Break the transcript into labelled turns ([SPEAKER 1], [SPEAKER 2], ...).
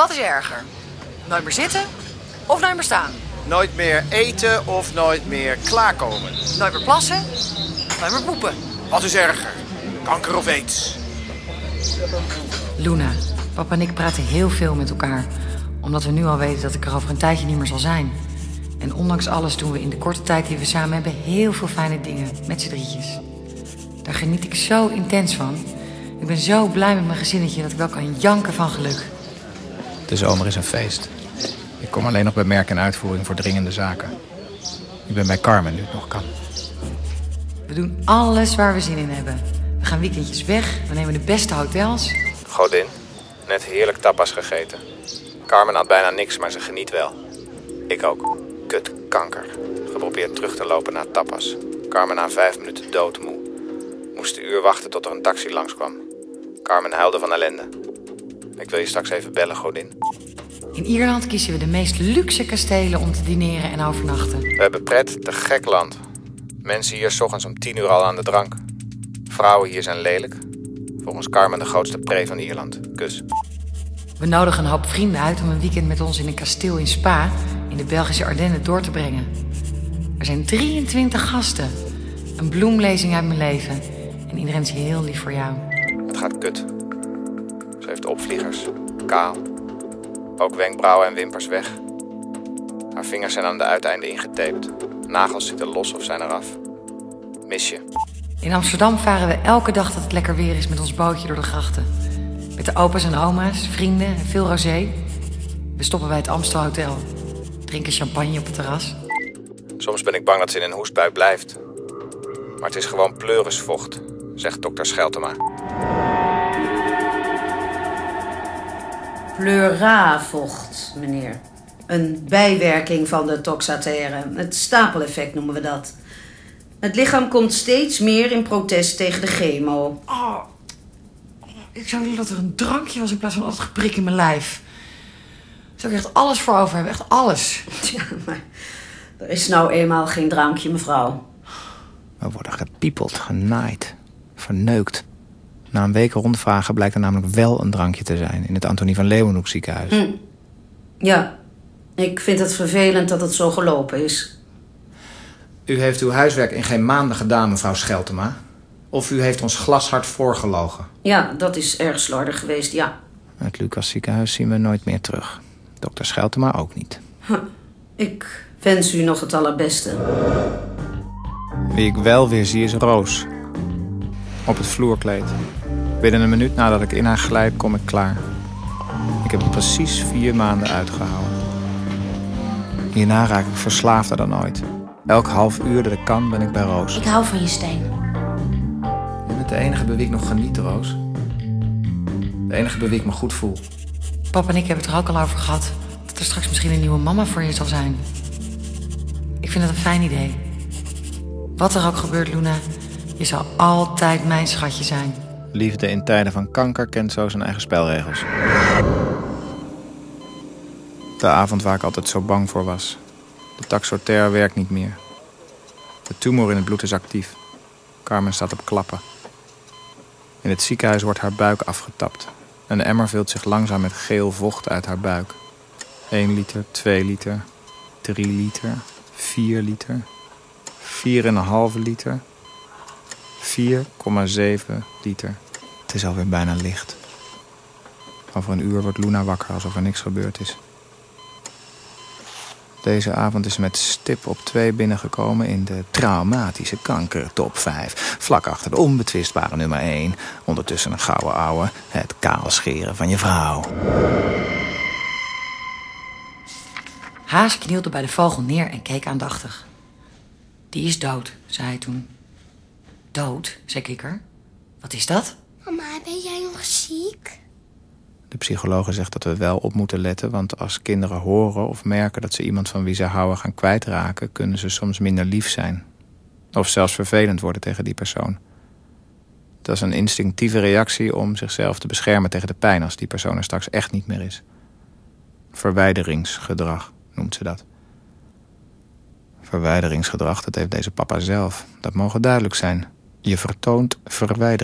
[SPEAKER 1] Wat is erger? Nooit meer zitten of nooit meer staan?
[SPEAKER 2] Nooit meer eten of nooit meer klaarkomen?
[SPEAKER 1] Nooit meer plassen? Nooit meer poepen?
[SPEAKER 2] Wat is erger? Kanker of aids?
[SPEAKER 1] Luna, papa en ik praten heel veel met elkaar. Omdat we nu al weten dat ik er over een tijdje niet meer zal zijn. En ondanks alles doen we in de korte tijd die we samen hebben heel veel fijne dingen met z'n drietjes. Daar geniet ik zo intens van. Ik ben zo blij met mijn gezinnetje dat ik wel kan janken van geluk.
[SPEAKER 3] De zomer is een feest. Ik kom alleen nog bij merk en uitvoering voor dringende zaken. Ik ben bij Carmen nu het nog kan.
[SPEAKER 1] We doen alles waar we zin in hebben. We gaan weekendjes weg, we nemen de beste hotels.
[SPEAKER 3] Godin, net heerlijk tapas gegeten. Carmen had bijna niks, maar ze geniet wel. Ik ook. Kut kanker. Geprobeerd terug te lopen naar tapas. Carmen na vijf minuten doodmoe. Moest een uur wachten tot er een taxi langskwam. Carmen huilde van ellende. Ik wil je straks even bellen, godin.
[SPEAKER 1] In Ierland kiezen we de meest luxe kastelen om te dineren en overnachten.
[SPEAKER 3] We hebben pret te gek land. Mensen hier 's ochtends om tien uur al aan de drank. Vrouwen hier zijn lelijk. Volgens Carmen de grootste pre van Ierland. Kus.
[SPEAKER 1] We nodigen een hoop vrienden uit om een weekend met ons in een kasteel in Spa... in de Belgische Ardennen door te brengen. Er zijn 23 gasten. Een bloemlezing uit mijn leven. En iedereen is heel lief voor jou.
[SPEAKER 3] Het gaat kut. Heeft opvliegers. Kaal. Ook wenkbrauwen en wimpers weg. Haar vingers zijn aan de uiteinden ingetaped. Nagels zitten los of zijn eraf. Mis je.
[SPEAKER 1] In Amsterdam varen we elke dag dat het lekker weer is met ons bootje door de grachten. Met de opa's en oma's, vrienden en veel rosé. We stoppen bij het Amstel Hotel. Drinken champagne op het terras.
[SPEAKER 3] Soms ben ik bang dat ze in een hoestbui blijft. Maar het is gewoon pleurisvocht, zegt dokter Scheltema.
[SPEAKER 4] Pleuravocht, meneer. Een bijwerking van de toxatere. Het stapeleffect noemen we dat. Het lichaam komt steeds meer in protest tegen de chemo.
[SPEAKER 1] Oh, ik zou willen dat er een drankje was in plaats van altijd geprik in mijn lijf. Daar zou ik echt alles voor over hebben, echt alles.
[SPEAKER 4] Tja, maar er is nou eenmaal geen drankje, mevrouw.
[SPEAKER 3] We worden gepiepeld, genaaid, verneukt. Na een week rondvragen blijkt er namelijk wel een drankje te zijn... in het Antonie van Leeuwenhoek ziekenhuis.
[SPEAKER 4] Hm. Ja, ik vind het vervelend dat het zo gelopen is.
[SPEAKER 3] U heeft uw huiswerk in geen maanden gedaan, mevrouw Scheltema. Of u heeft ons glashard voorgelogen.
[SPEAKER 4] Ja, dat is erg slordig geweest, ja.
[SPEAKER 3] Het Lucas ziekenhuis zien we nooit meer terug. Dokter Scheltema ook niet.
[SPEAKER 4] Ik wens u nog het allerbeste.
[SPEAKER 3] Wie ik wel weer zie is Roos. Op het vloerkleed. Binnen een minuut nadat ik in haar glijd, kom ik klaar. Ik heb het precies vier maanden uitgehouden. Hierna raak ik verslaafder dan ooit. Elk half uur dat ik kan, ben ik bij Roos.
[SPEAKER 5] Ik hou van je, Steen.
[SPEAKER 3] Je bent de enige bij wie ik nog geniet, Roos. De enige bij wie ik me goed voel.
[SPEAKER 1] Papa en ik hebben het er ook al over gehad. Dat er straks misschien een nieuwe mama voor je zal zijn. Ik vind dat een fijn idee. Wat er ook gebeurt, Luna, je zal altijd mijn schatje zijn.
[SPEAKER 3] Liefde in tijden van kanker kent zo zijn eigen spelregels. De avond waar ik altijd zo bang voor was. De taxoter werkt niet meer. De tumor in het bloed is actief. Carmen staat op klappen. In het ziekenhuis wordt haar buik afgetapt. Een emmer vult zich langzaam met geel vocht uit haar buik. 1 liter, 2 liter, 3 liter, 4 liter, 4,5 liter, 4,7 liter. Het is alweer bijna licht. Over een uur wordt Luna wakker alsof er niks gebeurd is. Deze avond is met stip op 2 binnengekomen in de traumatische kanker top 5. Vlak achter de onbetwistbare nummer 1. Ondertussen een gouden ouwe, het kaalscheren van je vrouw.
[SPEAKER 1] Haas knielde bij de vogel neer en keek aandachtig. Die is dood, zei hij toen. Dood, zei Kikker. Wat is dat?
[SPEAKER 5] Mama, ben jij nog ziek?
[SPEAKER 3] De psychologe zegt dat we wel op moeten letten, want als kinderen horen of merken dat ze iemand van wie ze houden gaan kwijtraken, kunnen ze soms minder lief zijn. Of zelfs vervelend worden tegen die persoon. Dat is een instinctieve reactie om zichzelf te beschermen tegen de pijn als die persoon er straks echt niet meer is. Verwijderingsgedrag noemt ze dat. Verwijderingsgedrag, dat heeft deze papa zelf. Dat mogen duidelijk zijn. Je vertoont verwijdering.